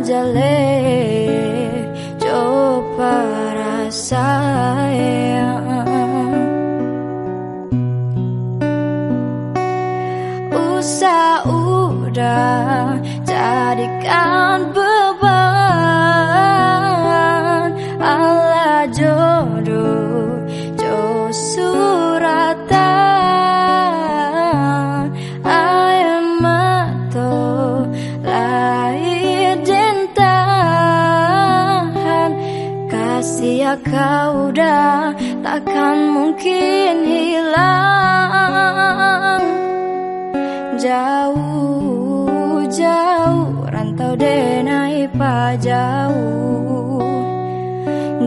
Jale, coba rasa usah udah jadikan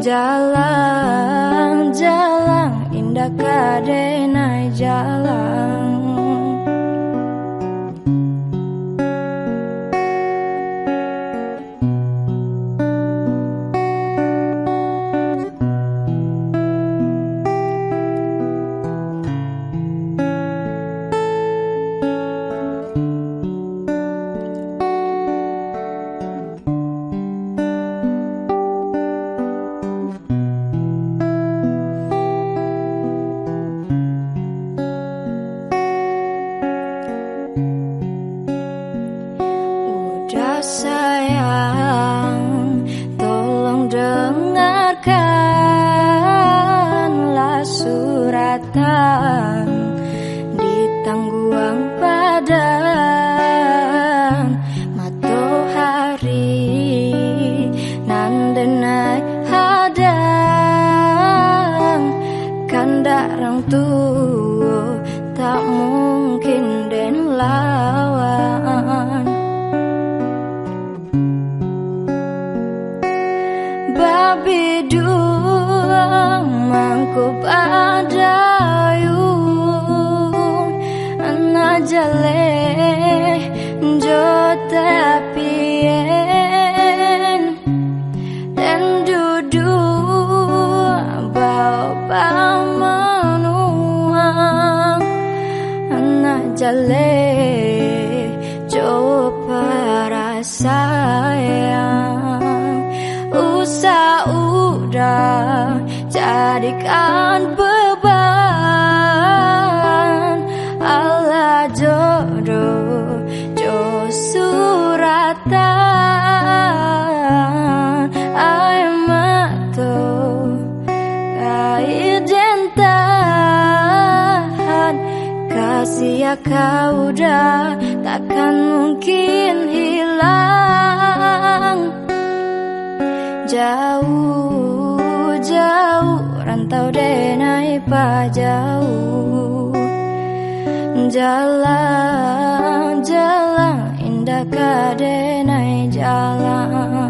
jalan, jalan indah kadenai jalan. babi dua mangkup adayung anak jale jota pien dan dudu bau pamanua anak jale coba rasa. jadikan beban. Allah jodoh jodoh suratan. Air mata air jantan. Kasih ya kau dah takkan mungkin hilang. Jauh jauh Rantau denai pajau Jalan, jalan Indah kadenai jalan.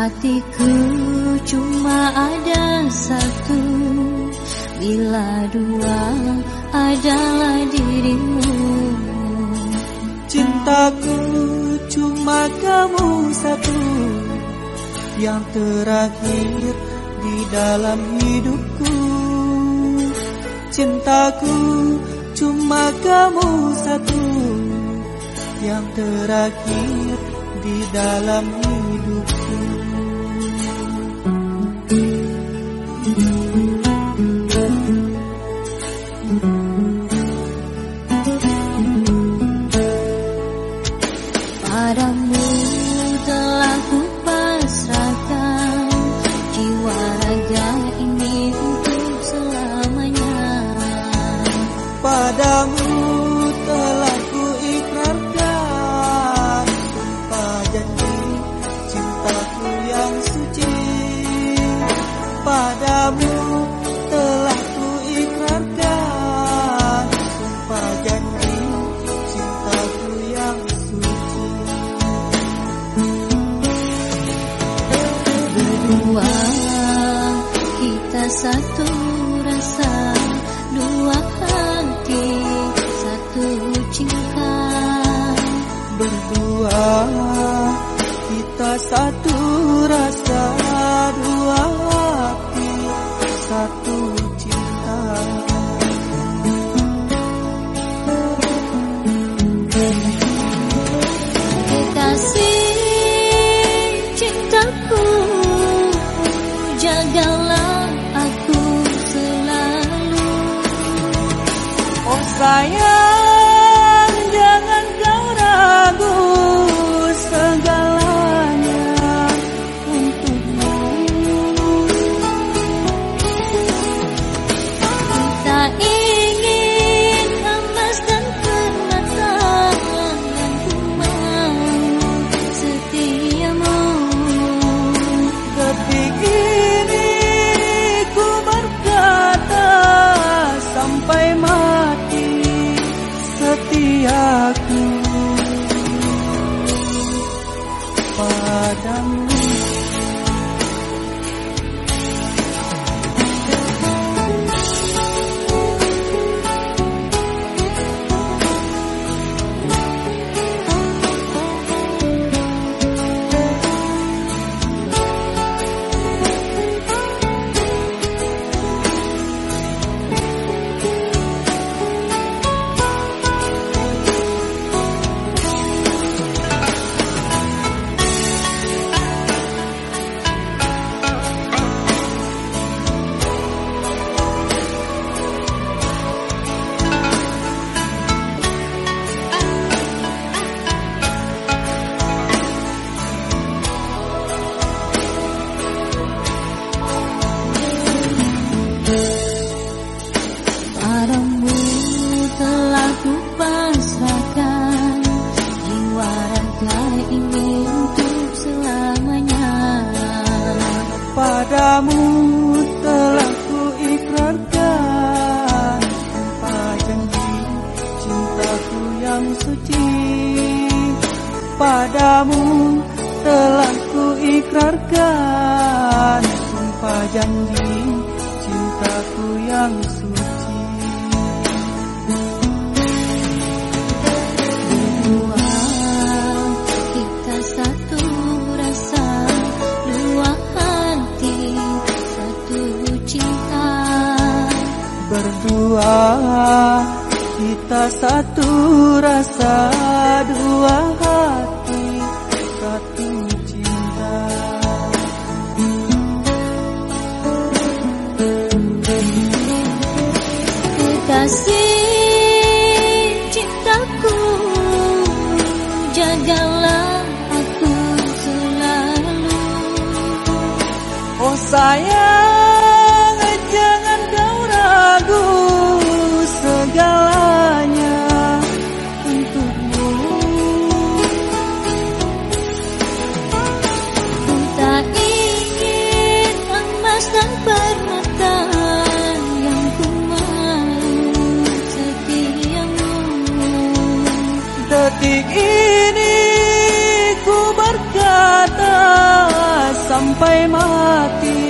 Hatiku cuma ada satu. Bila dua adalah dirimu. Cintaku cuma kamu satu. Yang terakhir di dalam hidupku. Cintaku cuma kamu satu. Yang terakhir di dalam hidupku 白马的。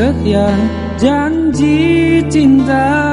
Setia, janji cinta.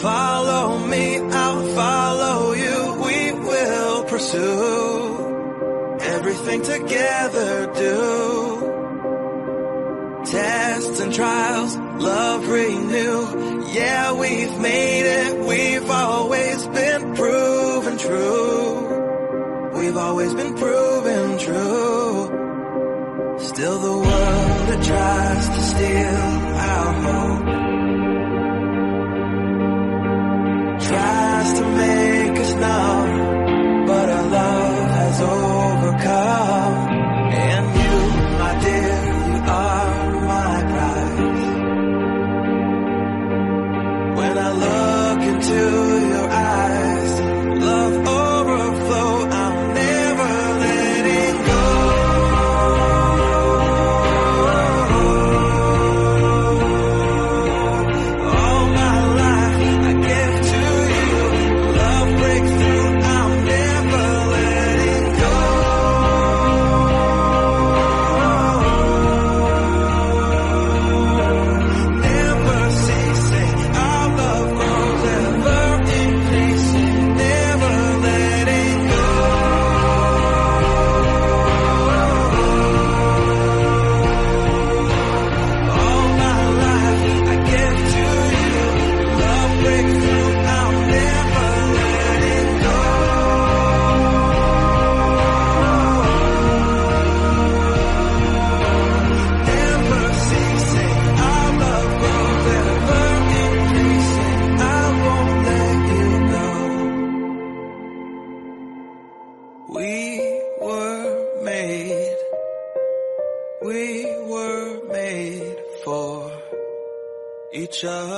Follow me, I'll follow you. We will pursue everything together. Do tests and trials, love renew. Yeah, we've made it. We've always been proven true. We've always been proven true. Still the world that tries to steal our hope tries to make us numb, show